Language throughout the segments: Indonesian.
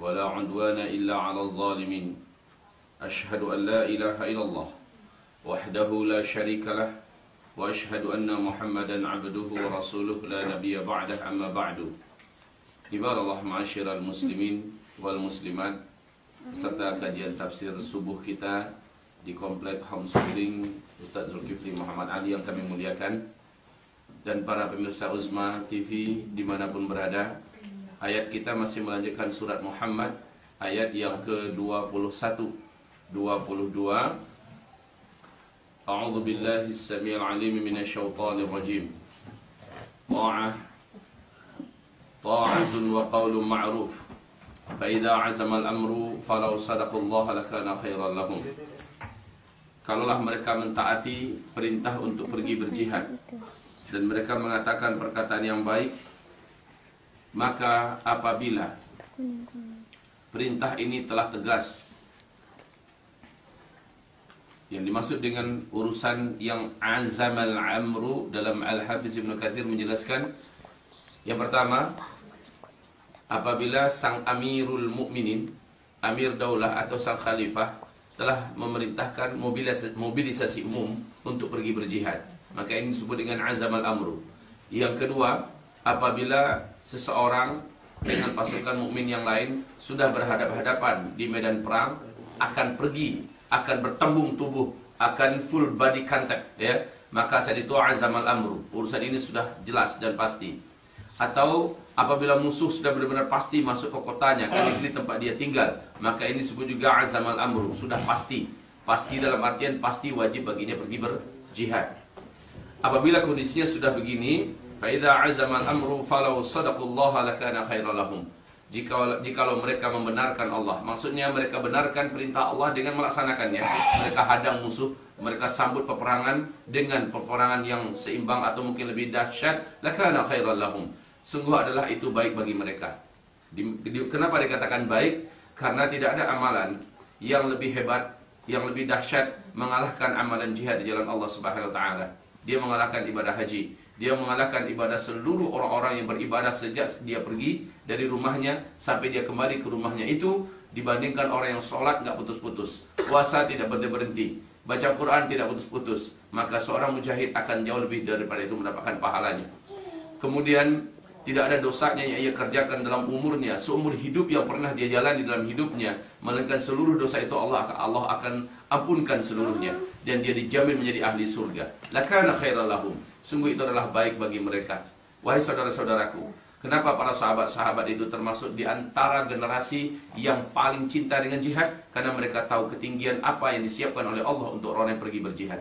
ولا عدوان إلا على الظالمين. أشهد أن لا إله إلا الله وحده لا شريك له وأشهد أن محمدا عبده ورسوله لا نبي بعده أما بعد. عباد الله معاشر المسلمين والمسلمات serta kajian tafsir subuh kita di Komplek Homeschooling Ustaz Zulkifli Muhammad Ali yang kami muliakan dan para pemirsa Uzma TV di mana pun berada Ayat kita masih melanjutkan surat Muhammad ayat yang ke-21. 22 A'udzu billahi as-sami'il 'alim minasyaitonir rajim. Ta'ah. Ta'atun wa qaulun ma'ruf. Fa idza al-amru falau sadaqullaha lakana khairan lahum. Kalaulah mereka mentaati perintah untuk pergi berjihad dan mereka mengatakan perkataan yang baik maka apabila perintah ini telah tegas yang dimaksud dengan urusan yang azamal amru dalam Al-Hafiz Ibn Kathir menjelaskan yang pertama apabila sang amirul mukminin amir daulah atau sang khalifah telah memerintahkan mobilisasi, mobilisasi umum untuk pergi berjihad. Maka ini disebut dengan azam al-amru. Yang kedua, apabila seseorang dengan pasukan mukmin yang lain sudah berhadapan-hadapan di medan perang akan pergi, akan bertembung tubuh, akan full body contact ya, maka saat itu azam al-amru. Urusan ini sudah jelas dan pasti. Atau apabila musuh sudah benar-benar pasti masuk ke kotanya, ke negeri tempat dia tinggal, maka ini disebut juga azam al-amru, sudah pasti. Pasti dalam artian pasti wajib baginya pergi berjihad. Apabila kondisinya sudah begini, fa idza azama al-amru falau sadaqallaha lakana khairan lahum. Jika jikalau mereka membenarkan Allah, maksudnya mereka benarkan perintah Allah dengan melaksanakannya. Mereka hadang musuh, mereka sambut peperangan dengan peperangan yang seimbang atau mungkin lebih dahsyat, lakana khairan lahum sungguh adalah itu baik bagi mereka. Kenapa dikatakan baik? Karena tidak ada amalan yang lebih hebat, yang lebih dahsyat mengalahkan amalan jihad di jalan Allah Subhanahu wa taala. Dia mengalahkan ibadah haji, dia mengalahkan ibadah seluruh orang-orang yang beribadah sejak dia pergi dari rumahnya sampai dia kembali ke rumahnya itu dibandingkan orang yang sholat nggak putus-putus, puasa tidak berhenti-berhenti, baca Quran tidak putus-putus, maka seorang mujahid akan jauh lebih daripada itu mendapatkan pahalanya. Kemudian tidak ada dosanya yang ia kerjakan dalam umurnya seumur hidup yang pernah dia jalani dalam hidupnya melainkan seluruh dosa itu Allah Allah akan ampunkan seluruhnya dan dia dijamin menjadi ahli surga. Lakana khairal lahum. Sungguh itu adalah baik bagi mereka. Wahai saudara-saudaraku kenapa para sahabat-sahabat itu termasuk di antara generasi yang paling cinta dengan jihad? Karena mereka tahu ketinggian apa yang disiapkan oleh Allah untuk orang yang pergi berjihad.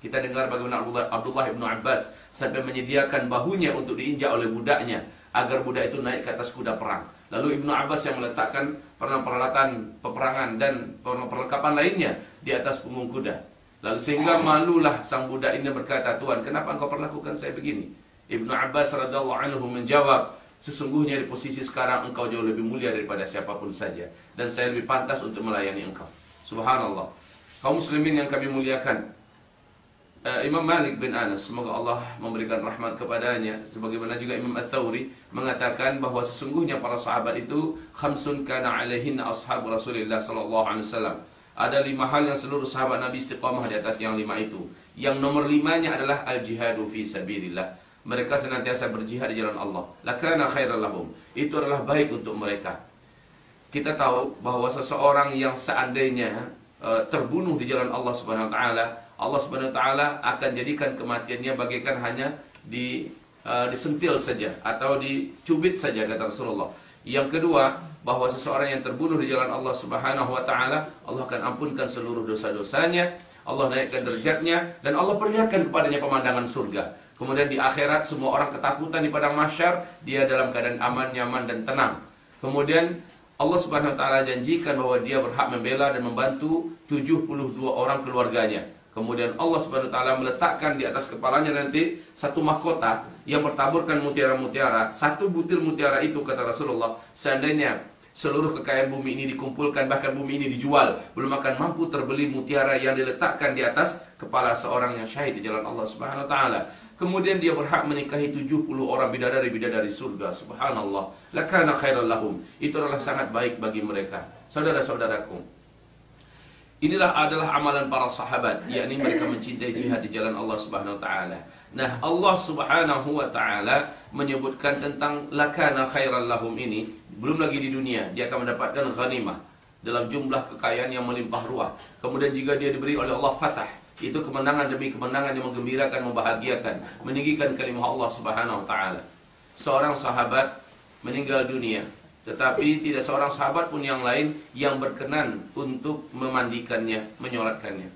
Kita dengar bagaimana Abdullah, Abdullah ibnu Abbas sampai menyediakan bahunya untuk diinjak oleh budaknya agar budak itu naik ke atas kuda perang. Lalu Ibnu Abbas yang meletakkan peralatan peperangan dan perlengkapan lainnya di atas punggung kuda. Lalu sehingga malulah sang budak ini berkata, "Tuhan, kenapa engkau perlakukan saya begini?" Ibnu Abbas radhiyallahu anhu menjawab, "Sesungguhnya di posisi sekarang engkau jauh lebih mulia daripada siapapun saja dan saya lebih pantas untuk melayani engkau." Subhanallah. Kaum muslimin yang kami muliakan, uh, Imam Malik bin Anas semoga Allah memberikan rahmat kepadanya sebagaimana juga Imam At-Tawri mengatakan bahwa sesungguhnya para sahabat itu khamsun kana alaihin ashab Rasulullah sallallahu alaihi wasallam ada lima hal yang seluruh sahabat Nabi istiqamah di atas yang lima itu. Yang nomor limanya adalah al-jihadu fi sabilillah. Mereka senantiasa berjihad di jalan Allah. Lakana khairan lahum. Itu adalah baik untuk mereka. Kita tahu bahwa seseorang yang seandainya uh, terbunuh di jalan Allah Subhanahu wa taala Allah Subhanahu wa taala akan jadikan kematiannya bagaikan hanya di uh, disentil saja atau dicubit saja kata Rasulullah. Yang kedua, bahwa seseorang yang terbunuh di jalan Allah Subhanahu wa taala, Allah akan ampunkan seluruh dosa-dosanya, Allah naikkan derajatnya dan Allah perlihatkan kepadanya pemandangan surga. Kemudian di akhirat semua orang ketakutan di padang mahsyar, dia dalam keadaan aman, nyaman dan tenang. Kemudian Allah Subhanahu wa taala janjikan bahwa dia berhak membela dan membantu 72 orang keluarganya. Kemudian Allah Subhanahu wa taala meletakkan di atas kepalanya nanti satu mahkota yang bertaburkan mutiara-mutiara. Satu butir mutiara itu kata Rasulullah, seandainya seluruh kekayaan bumi ini dikumpulkan bahkan bumi ini dijual belum akan mampu terbeli mutiara yang diletakkan di atas kepala seorang yang syahid di jalan Allah Subhanahu wa taala. Kemudian dia berhak menikahi 70 orang bidadari-bidadari surga. Subhanallah. Lakana khairal lahum. Itu adalah sangat baik bagi mereka. Saudara-saudaraku inilah adalah amalan para sahabat yakni mereka mencintai jihad di jalan Allah Subhanahu wa taala Nah, Allah Subhanahu wa taala menyebutkan tentang lakana khairal lahum ini belum lagi di dunia dia akan mendapatkan ghanimah dalam jumlah kekayaan yang melimpah ruah. Kemudian juga dia diberi oleh Allah fatah itu kemenangan demi kemenangan yang menggembirakan, membahagiakan, meninggikan kalimah Allah Subhanahu wa taala. Seorang sahabat meninggal dunia, tetapi tidak seorang sahabat pun yang lain yang berkenan untuk memandikannya, menyolatkannya.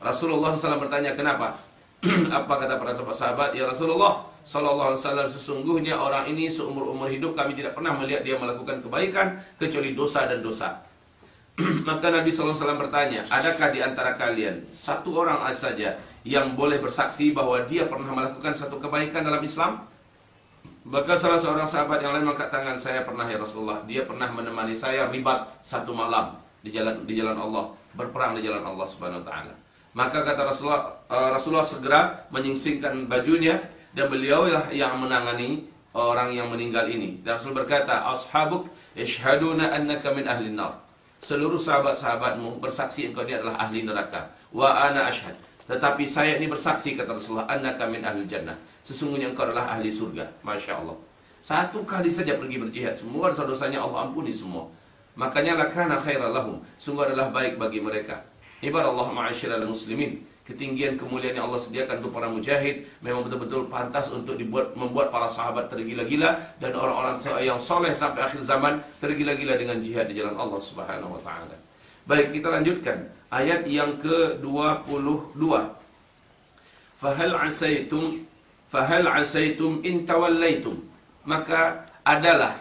Rasulullah SAW bertanya, "Kenapa?" apa kata para sahabat ya Rasulullah Wasallam sesungguhnya orang ini seumur umur hidup kami tidak pernah melihat dia melakukan kebaikan kecuali dosa dan dosa. Maka Nabi Wasallam bertanya, adakah di antara kalian satu orang saja yang boleh bersaksi bahwa dia pernah melakukan satu kebaikan dalam Islam? Maka salah seorang sahabat yang lain mengangkat tangan saya pernah ya Rasulullah. Dia pernah menemani saya ribat satu malam di jalan di jalan Allah, berperang di jalan Allah Subhanahu Wa Taala. Maka kata Rasulullah, uh, Rasulullah segera menyingsingkan bajunya dan beliau lah yang menangani orang yang meninggal ini. Dan Rasul berkata, "Ashabuk yashhaduna annaka min ahli nar." Seluruh sahabat-sahabatmu bersaksi engkau ini adalah ahli neraka. Wa ana ashhad. Tetapi saya ini bersaksi kata Rasulullah, annaka min ahli jannah. Sesungguhnya engkau adalah ahli surga. Masya Allah. Satu kali saja pergi berjihad, semua dosa-dosanya Allah ampuni semua. Makanya lakana khairal lahum. Sungguh adalah baik bagi mereka. Ibarat Allah ma'asyiral muslimin ketinggian kemuliaan yang Allah sediakan untuk para mujahid memang betul-betul pantas untuk dibuat membuat para sahabat tergila-gila dan orang-orang yang soleh sampai akhir zaman tergila-gila dengan jihad di jalan Allah Subhanahu wa taala. Baik, kita lanjutkan ayat yang ke-22. Fahal asaitum fahal asaitum in tawallaitum maka adalah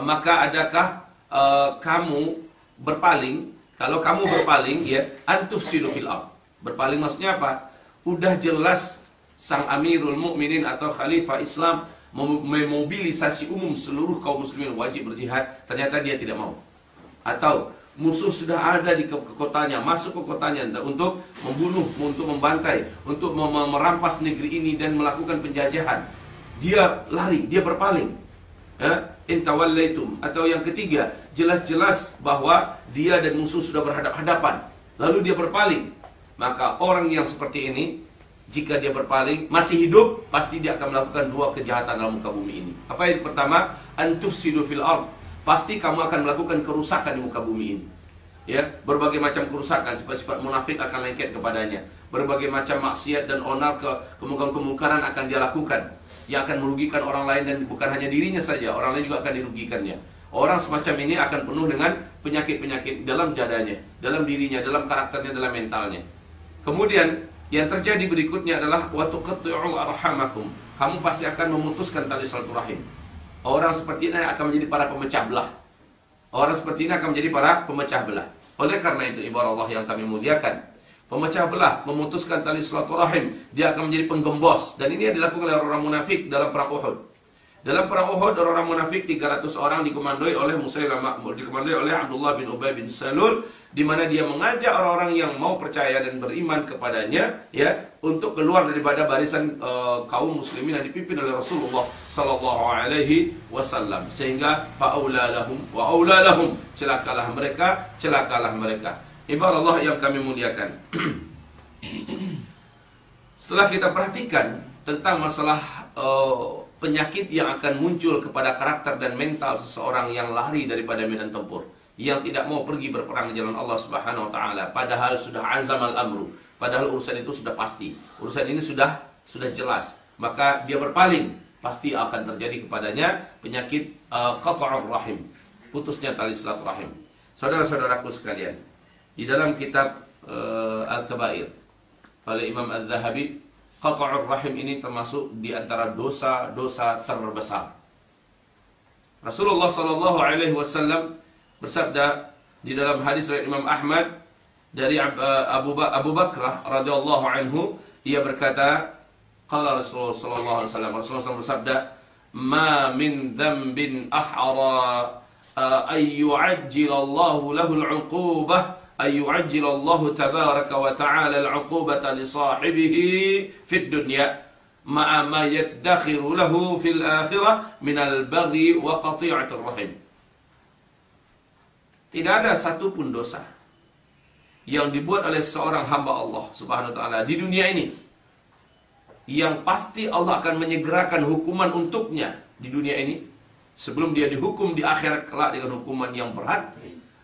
maka adakah uh, kamu berpaling kalau kamu berpaling ya antufsidu fil ard. Berpaling maksudnya apa? Udah jelas sang Amirul Mukminin atau khalifah Islam memobilisasi umum seluruh kaum muslimin wajib berjihad, ternyata dia tidak mau. Atau musuh sudah ada di kotanya, masuk ke kotanya untuk membunuh, untuk membantai, untuk merampas negeri ini dan melakukan penjajahan. Dia lari, dia berpaling. Ya, intawallaitum atau yang ketiga, jelas-jelas bahwa dia dan musuh sudah berhadap-hadapan. Lalu dia berpaling. Maka orang yang seperti ini, jika dia berpaling, masih hidup, pasti dia akan melakukan dua kejahatan dalam muka bumi ini. Apa yang pertama? Antufsidu fil. Pasti kamu akan melakukan kerusakan di muka bumi ini. Ya, berbagai macam kerusakan, sifat-sifat munafik akan lengket kepadanya. Berbagai macam maksiat dan onar ke kemungkaran-kemungkaran akan dia lakukan yang akan merugikan orang lain dan bukan hanya dirinya saja, orang lain juga akan dirugikannya. Orang semacam ini akan penuh dengan penyakit-penyakit dalam jadanya, dalam dirinya, dalam karakternya, dalam mentalnya. Kemudian yang terjadi berikutnya adalah waktu ketu'u arhamakum. Kamu pasti akan memutuskan tali silaturahim. Orang seperti ini akan menjadi para pemecah belah. Orang seperti ini akan menjadi para pemecah belah. Oleh karena itu ibarat Allah yang kami muliakan, pemecah belah, memutuskan tali silaturahim, dia akan menjadi penggembos dan ini yang dilakukan oleh orang munafik dalam perang Uhud. Dalam perang Uhud orang munafik 300 orang dikomandoi oleh Musailamah dikomandoi oleh Abdullah bin Ubay bin Salul di mana dia mengajak orang-orang yang mau percaya dan beriman kepadanya ya untuk keluar daripada barisan uh, kaum muslimin yang dipimpin oleh Rasulullah sallallahu alaihi wasallam. Sehingga faula lahum wa aula lahum. Celakalah mereka celakalah mereka. Ibarat Allah yang kami muliakan. Setelah kita perhatikan tentang masalah uh, penyakit yang akan muncul kepada karakter dan mental seseorang yang lari daripada medan tempur yang tidak mau pergi berperang di jalan Allah Subhanahu wa taala. Padahal sudah azam al-amru. Padahal urusan itu sudah pasti. Urusan ini sudah sudah jelas. Maka dia berpaling. Pasti akan terjadi kepadanya penyakit uh, rahim. Putusnya tali silaturahim. Saudara-saudaraku sekalian di dalam kitab uh, Al-Kabair oleh Imam Az-Zahabi Qata'ur rahim ini termasuk di antara dosa-dosa terbesar. Rasulullah sallallahu alaihi wasallam bersabda di dalam hadis riwayat Imam Ahmad dari Abu, Abu Bakrah radhiyallahu anhu ia berkata qala Rasulullah sallallahu alaihi wasallam Rasulullah bersabda ma min dhanbin ahra ay yu'ajjilallahu lahu al-'uqubah ay yu'ajjilallahu tabaraka wa ta'ala al-'uqubata li sahibihi fid dunya ma'a ma yaddakhiru lahu fil akhirah min al-baghi wa qati'atir rahim tidak ada satu pun dosa yang dibuat oleh seorang hamba Allah Subhanahu wa taala di dunia ini yang pasti Allah akan menyegerakan hukuman untuknya di dunia ini sebelum dia dihukum di akhirat kelak dengan hukuman yang berat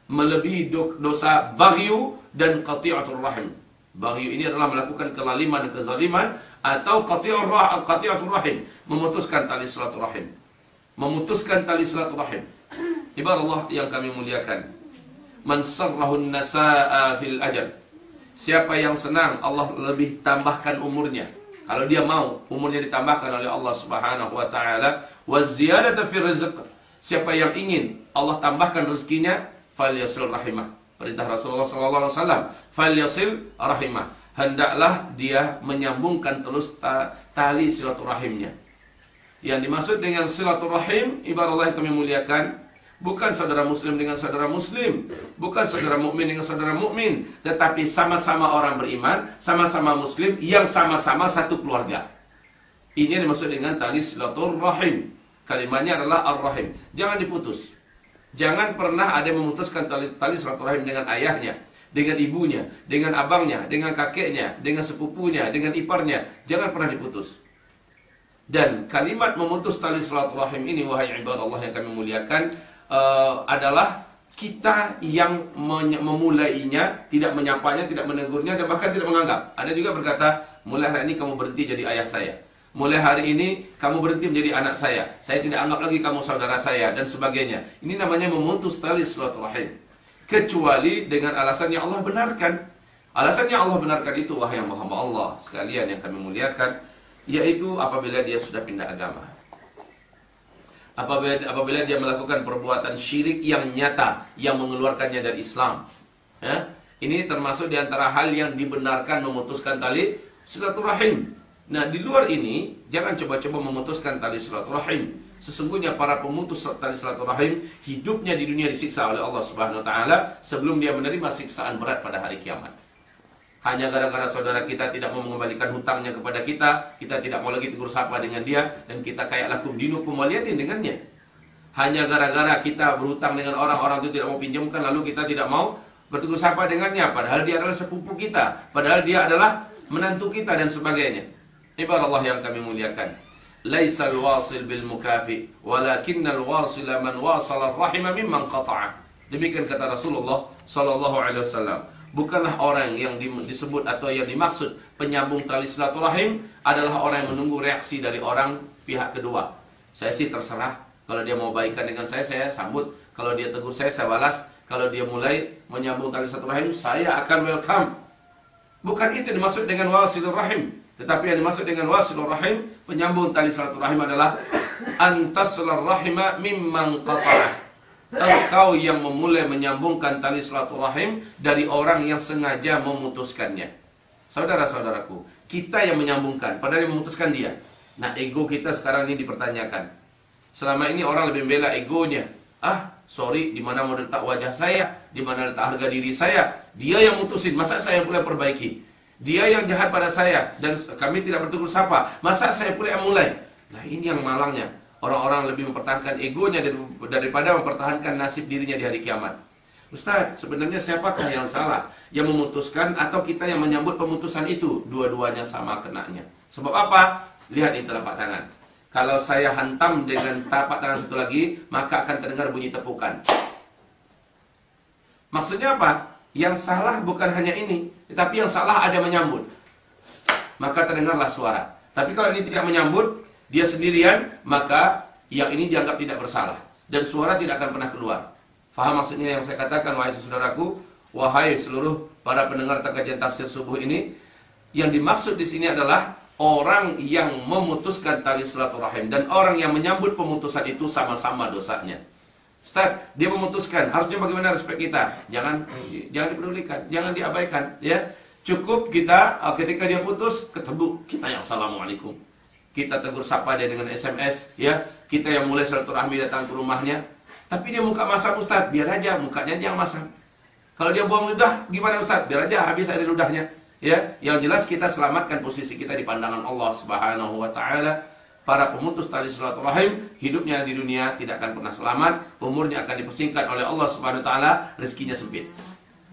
melebihi dosa baghyu dan qati'atul rahim. Baghyu ini adalah melakukan kelaliman dan kezaliman atau qati'atul rahim, memutuskan tali silaturahim. Memutuskan tali silaturahim. Ibarat Allah yang kami muliakan man sarrahun nasaa fil ajal. Siapa yang senang Allah lebih tambahkan umurnya. Kalau dia mau umurnya ditambahkan oleh Allah Subhanahu wa taala wa ziyadata fil rizq. Siapa yang ingin Allah tambahkan rezekinya falyasil rahimah. Perintah Rasulullah sallallahu alaihi wasallam, falyasil rahimah. Hendaklah dia menyambungkan terus tali silaturahimnya. Yang dimaksud dengan silaturahim ibarat Allah yang kami muliakan Bukan saudara muslim dengan saudara muslim, bukan saudara mukmin dengan saudara mukmin, tetapi sama-sama orang beriman, sama-sama muslim yang sama-sama satu keluarga. Ini yang dimaksud dengan tali silaturahim. Kalimatnya adalah ar-rahim. Jangan diputus. Jangan pernah ada yang memutuskan tali, tali silaturahim dengan ayahnya, dengan ibunya, dengan abangnya, dengan kakeknya, dengan sepupunya, dengan iparnya. Jangan pernah diputus. Dan kalimat memutus tali silaturahim ini wahai ibadah Allah yang kami muliakan uh, adalah kita yang memulainya, tidak menyapanya, tidak menegurnya, dan bahkan tidak menganggap. Ada juga berkata, mulai hari ini kamu berhenti jadi ayah saya. Mulai hari ini kamu berhenti menjadi anak saya. Saya tidak anggap lagi kamu saudara saya dan sebagainya. Ini namanya memutus tali silaturahim. Kecuali dengan alasan yang Allah benarkan. Alasan yang Allah benarkan itu wahai Muhammad Allah sekalian yang kami muliakan, yaitu apabila dia sudah pindah agama apabila, apabila dia melakukan perbuatan syirik yang nyata yang mengeluarkannya dari Islam. Ya? Ini termasuk di antara hal yang dibenarkan memutuskan tali silaturahim. Nah, di luar ini jangan coba-coba memutuskan tali silaturahim. Sesungguhnya para pemutus tali silaturahim hidupnya di dunia disiksa oleh Allah Subhanahu wa taala sebelum dia menerima siksaan berat pada hari kiamat. Hanya gara-gara saudara kita tidak mau mengembalikan hutangnya kepada kita, kita tidak mau lagi tegur sapa dengan dia, dan kita kayak lakum dinu kumaliatin dengannya. Hanya gara-gara kita berhutang dengan orang-orang itu tidak mau pinjamkan, lalu kita tidak mau bertegur sapa dengannya, padahal dia adalah sepupu kita, padahal dia adalah menantu kita dan sebagainya. Ibarat Allah yang kami muliakan. Laisal wasil bil mukafi, walakinnal wasila man wasala rahima mimman qata'a. Demikian kata Rasulullah sallallahu alaihi wasallam bukanlah orang yang disebut atau yang dimaksud penyambung tali silaturahim adalah orang yang menunggu reaksi dari orang pihak kedua. Saya sih terserah. Kalau dia mau baikkan dengan saya saya sambut, kalau dia tegur saya saya balas, kalau dia mulai menyambung tali silaturahim saya akan welcome. Bukan itu dimaksud dengan wasilur rahim, tetapi yang dimaksud dengan wasilur rahim penyambung tali silaturahim adalah antaslar rahima mimman qata'ah engkau yang memulai menyambungkan tali silaturahim dari orang yang sengaja memutuskannya. Saudara-saudaraku, kita yang menyambungkan, padahal yang memutuskan dia. Nah, ego kita sekarang ini dipertanyakan. Selama ini orang lebih membela egonya. Ah, sorry, di mana mau letak wajah saya, di mana letak harga diri saya. Dia yang mutusin, masa saya pula perbaiki? Dia yang jahat pada saya dan kami tidak bertegur sapa. Masa saya yang mulai? Nah, ini yang malangnya. Orang-orang lebih mempertahankan egonya daripada mempertahankan nasib dirinya di hari kiamat. Ustaz, sebenarnya siapakah yang salah? Yang memutuskan atau kita yang menyambut pemutusan itu? Dua-duanya sama kenanya. Sebab apa? Lihat di telapak tangan. Kalau saya hantam dengan tapak tangan satu lagi, maka akan terdengar bunyi tepukan. Maksudnya apa? Yang salah bukan hanya ini, tetapi yang salah ada menyambut. Maka terdengarlah suara. Tapi kalau ini tidak menyambut, dia sendirian, maka yang ini dianggap tidak bersalah dan suara tidak akan pernah keluar. Faham maksudnya yang saya katakan wahai saudaraku, wahai seluruh para pendengar kajian tafsir subuh ini, yang dimaksud di sini adalah orang yang memutuskan tali silaturahim dan orang yang menyambut pemutusan itu sama-sama dosanya. Ustaz, dia memutuskan, harusnya bagaimana respek kita? Jangan jangan dipedulikan, jangan diabaikan, ya. Cukup kita ketika dia putus ketemu kita yang assalamualaikum kita tegur sapa dia dengan SMS, ya. Kita yang mulai silaturahmi datang ke rumahnya. Tapi dia muka masam Ustaz, biar aja mukanya yang masam. Kalau dia buang ludah, gimana Ustaz? Biar aja habis ada ludahnya. Ya, yang jelas kita selamatkan posisi kita di pandangan Allah Subhanahu wa taala. Para pemutus tali silaturahim hidupnya di dunia tidak akan pernah selamat, umurnya akan dipersingkat oleh Allah Subhanahu wa taala, rezekinya sempit.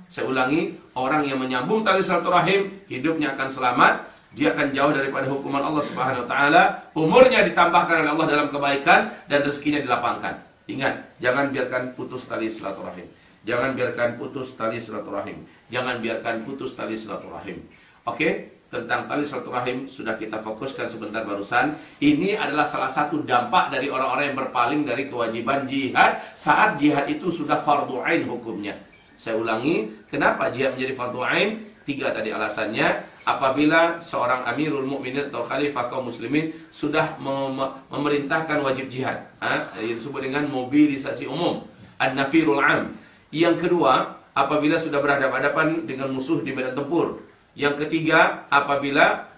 Saya ulangi, orang yang menyambung tali silaturahim hidupnya akan selamat, dia akan jauh daripada hukuman Allah Subhanahu wa taala, umurnya ditambahkan oleh Allah dalam kebaikan dan rezekinya dilapangkan. Ingat, jangan biarkan putus tali silaturahim. Jangan biarkan putus tali silaturahim. Jangan biarkan putus tali silaturahim. Oke, tentang tali silaturahim sudah kita fokuskan sebentar barusan. Ini adalah salah satu dampak dari orang-orang yang berpaling dari kewajiban jihad saat jihad itu sudah fardu ain hukumnya. Saya ulangi, kenapa jihad menjadi fardu ain? Tiga tadi alasannya. Apabila seorang amirul mukminin atau khalifah kaum muslimin sudah mem memerintahkan wajib jihad, ha? yang disebut dengan mobilisasi umum, an-nafirul am. Yang kedua, apabila sudah berhadapan-hadapan dengan musuh di medan tempur. Yang ketiga, apabila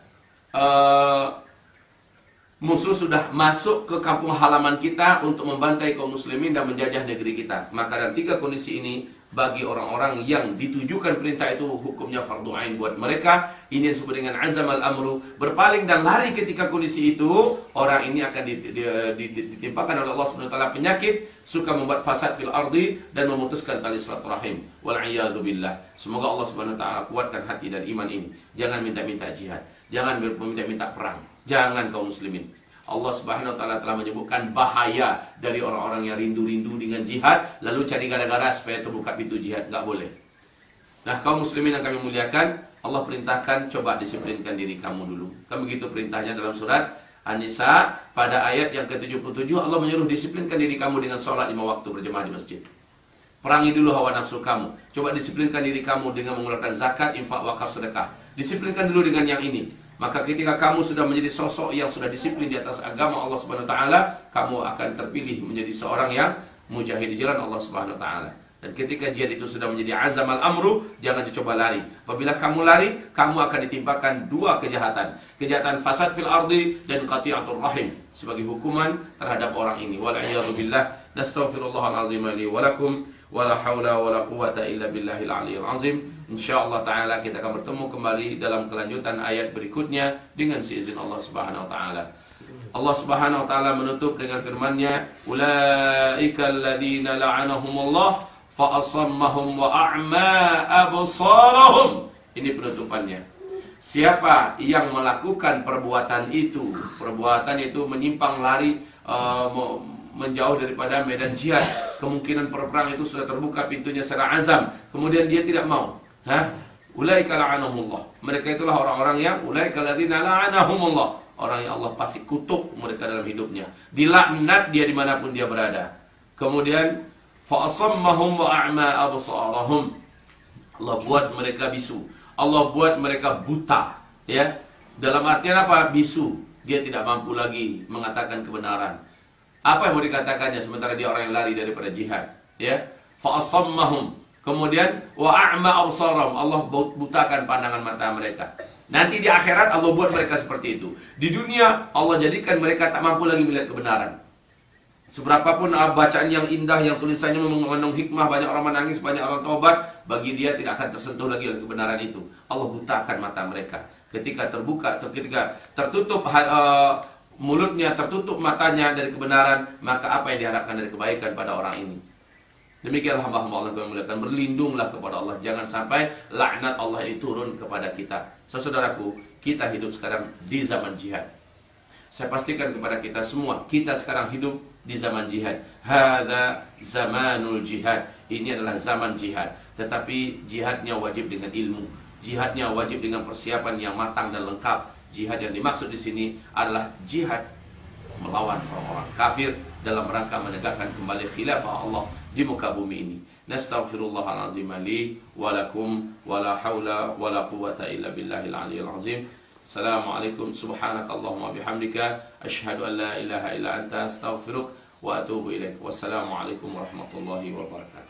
uh, musuh sudah masuk ke kampung halaman kita untuk membantai kaum muslimin dan menjajah negeri kita. Maka dalam tiga kondisi ini bagi orang-orang yang ditujukan perintah itu hukumnya fardu ain buat mereka. Ini disebut dengan azam al-amru, berpaling dan lari ketika kondisi itu, orang ini akan ditimpakan oleh Allah Subhanahu taala penyakit, suka membuat fasad fil ardi dan memutuskan tali silaturahim. Wal billah. Semoga Allah Subhanahu taala kuatkan hati dan iman ini. Jangan minta-minta jihad, jangan minta-minta perang. Jangan kaum muslimin. Allah Subhanahu wa taala telah menyebutkan bahaya dari orang-orang yang rindu-rindu dengan jihad lalu cari gara-gara supaya terbuka pintu jihad, enggak boleh. Nah, kaum muslimin yang kami muliakan, Allah perintahkan coba disiplinkan diri kamu dulu. Kan begitu perintahnya dalam surat An-Nisa pada ayat yang ke-77 Allah menyuruh disiplinkan diri kamu dengan sholat lima waktu berjemaah di masjid. Perangi dulu hawa nafsu kamu. Coba disiplinkan diri kamu dengan mengeluarkan zakat, infak, wakaf, sedekah. Disiplinkan dulu dengan yang ini. Maka ketika kamu sudah menjadi sosok yang sudah disiplin di atas agama Allah Subhanahu wa taala, kamu akan terpilih menjadi seorang yang mujahid di jalan Allah Subhanahu wa taala. Dan ketika jihad itu sudah menjadi azam al-amru, jangan coba lari. Apabila kamu lari, kamu akan ditimpakan dua kejahatan. Kejahatan fasad fil ardi dan qati'atul rahim sebagai hukuman terhadap orang ini. Wal'iyadu billah. Nastaghfirullahaladzim li walakum. Wala hawla wala quwata illa billahil aliyil azim. InsyaAllah ta'ala kita akan bertemu kembali dalam kelanjutan ayat berikutnya dengan seizin Allah subhanahu wa ta'ala. Allah subhanahu wa ta'ala menutup dengan firmannya, Ulaika alladhina la'anahumullah fa'asammahum wa a'ma absarahum. Ini penutupannya. Siapa yang melakukan perbuatan itu, perbuatan itu menyimpang lari, uh, menjauh daripada medan jihad, kemungkinan perperang itu sudah terbuka pintunya secara azam, kemudian dia tidak mau, Hah? Ulaika la'anahumullah. Mereka itulah orang-orang yang ulaika ladzina la'anahumullah. Orang yang Allah pasti kutuk mereka dalam hidupnya. Dilaknat dia di mana pun dia berada. Kemudian fa'asammahum wa a'ma absarahum. Allah buat mereka bisu. Allah buat mereka buta, ya. Dalam artian apa? Bisu. Dia tidak mampu lagi mengatakan kebenaran. Apa yang mau dikatakannya sementara dia orang yang lari daripada jihad, ya? Fa'asammahum Kemudian wa a'ma absarahum. Allah butakan pandangan mata mereka. Nanti di akhirat Allah buat mereka seperti itu. Di dunia Allah jadikan mereka tak mampu lagi melihat kebenaran. Seberapapun bacaan yang indah, yang tulisannya mengandung hikmah, banyak orang menangis, banyak orang tobat, bagi dia tidak akan tersentuh lagi oleh kebenaran itu. Allah butakan mata mereka. Ketika terbuka atau ketika tertutup uh, mulutnya, tertutup matanya dari kebenaran, maka apa yang diharapkan dari kebaikan pada orang ini? Demikianlah hamba-hamba Allah yang muliakan berlindunglah kepada Allah jangan sampai laknat Allah ini turun kepada kita. Saudaraku, kita hidup sekarang di zaman jihad. Saya pastikan kepada kita semua, kita sekarang hidup di zaman jihad. Hada zamanul jihad. Ini adalah zaman jihad. Tetapi jihadnya wajib dengan ilmu. Jihadnya wajib dengan persiapan yang matang dan lengkap. Jihad yang dimaksud di sini adalah jihad melawan orang-orang kafir dalam rangka menegakkan kembali khilafah Allah di muka bumi ini. Nastaghfirullahaladzim li wa lakum wa la hawla wa la quwata illa billahil aliyyil azim. Assalamualaikum subhanakallahumma bihamdika asyhadu an la ilaha illa anta astaghfiruk wa atubu ilaik. Wassalamualaikum warahmatullahi wabarakatuh.